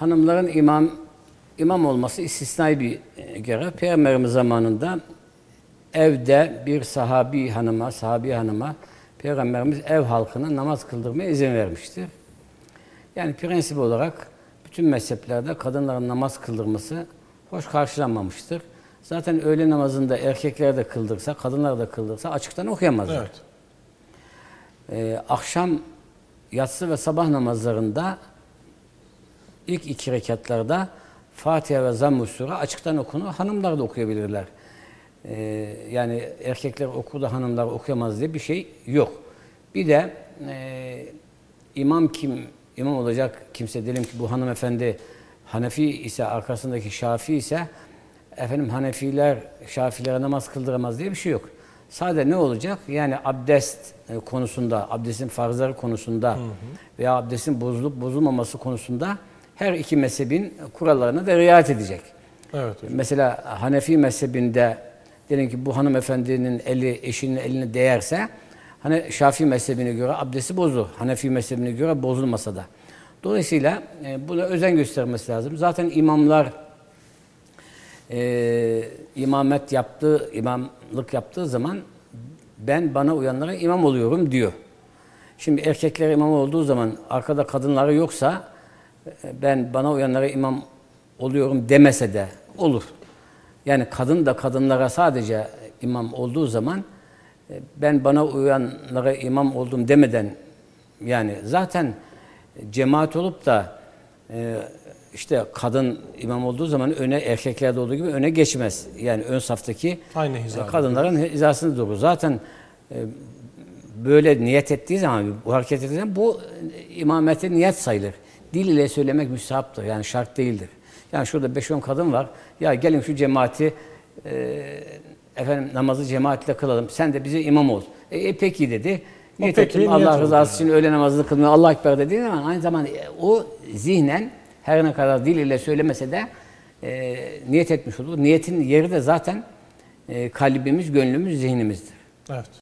hanımların imam imam olması istisnai bir e, görev. Peygamberimiz zamanında evde bir sahabi hanıma, sahabi hanıma Peygamberimiz ev halkına namaz kıldırmaya izin vermiştir. Yani prensip olarak bütün mezheplerde kadınların namaz kıldırması hoş karşılanmamıştır. Zaten öğle namazında erkekler de kıldırsa, kadınlar da kıldırsa açıktan okuyamazlar. Evet. Ee, akşam yatsı ve sabah namazlarında ilk iki rekatlarda Fatiha ve Zamm-ı Sure açıktan okunur. Hanımlar da okuyabilirler. Ee, yani erkekler okur da hanımlar okuyamaz diye bir şey yok. Bir de e, imam kim, imam olacak kimse diyelim ki bu hanımefendi Hanefi ise arkasındaki Şafii ise efendim Hanefiler Şafilere namaz kıldıramaz diye bir şey yok. Sadece ne olacak? Yani abdest e, konusunda, abdestin farzları konusunda veya abdestin bozulup bozulmaması konusunda her iki mezhebin kurallarına da riayet edecek. Evet hocam. Mesela Hanefi mezhebinde diyelim ki bu hanımefendinin eli eşinin eline değerse hani Şafii mezhebine göre abdesti bozulur. Hanefi mezhebine göre bozulmasa da. Dolayısıyla e, buna özen göstermesi lazım. Zaten imamlar e, imamet yaptığı, imamlık yaptığı zaman ben bana uyanlara imam oluyorum diyor. Şimdi erkekler imam olduğu zaman arkada kadınları yoksa ben bana uyanlara imam oluyorum demese de olur. Yani kadın da kadınlara sadece imam olduğu zaman e, ben bana uyanlara imam oldum demeden yani zaten cemaat olup da e, işte kadın imam olduğu zaman öne erkeklerde olduğu gibi öne geçmez. Yani ön saftaki Aynı e, hizada. kadınların hizasında durur. Zaten böyle niyet ettiği zaman, bu hareket ettiği zaman bu imamete niyet sayılır. Dil ile söylemek müstahaptır. Yani şart değildir. Yani şurada 5-10 kadın var. Ya gelin şu cemaati e, efendim namazı cemaatle kılalım. Sen de bize imam ol. E, e, peki dedi. Niyet Allah rızası için öğle namazını kılmıyor. Allah Ekber dediği zaman aynı zamanda e, o zihnen her ne kadar dil ile söylemese de e, niyet etmiş olur. Niyetin yeri de zaten e, kalbimiz, gönlümüz, zihnimizdir. Evet.